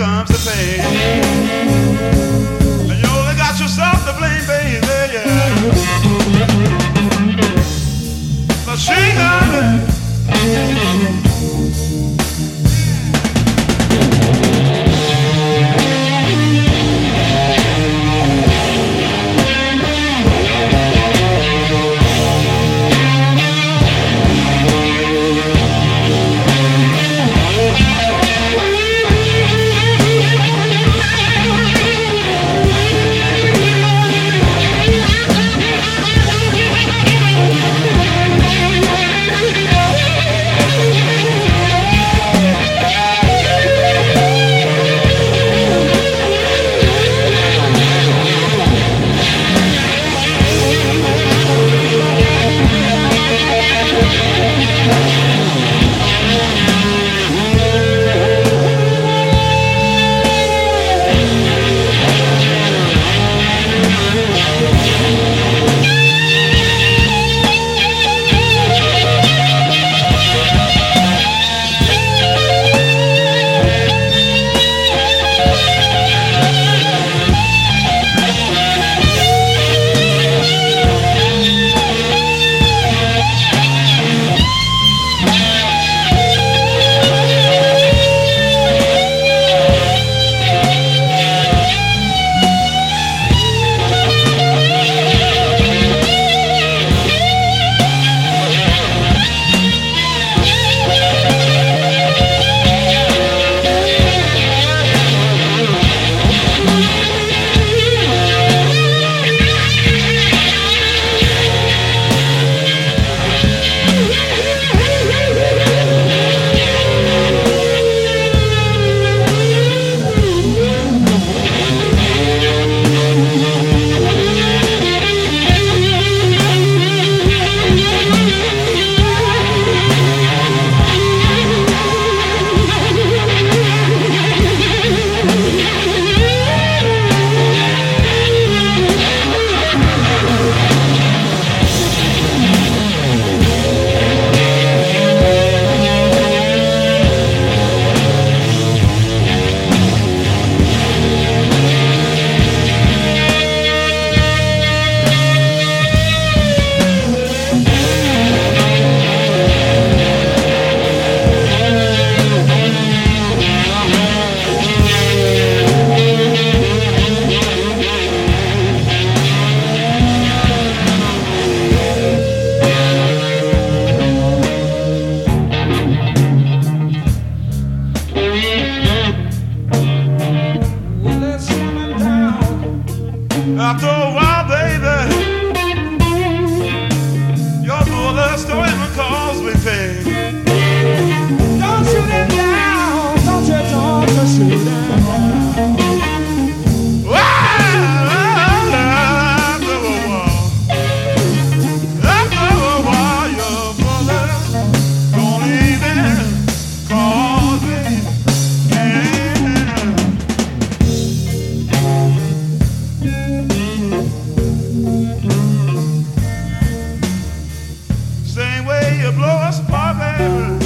sometimes the pain. Bible.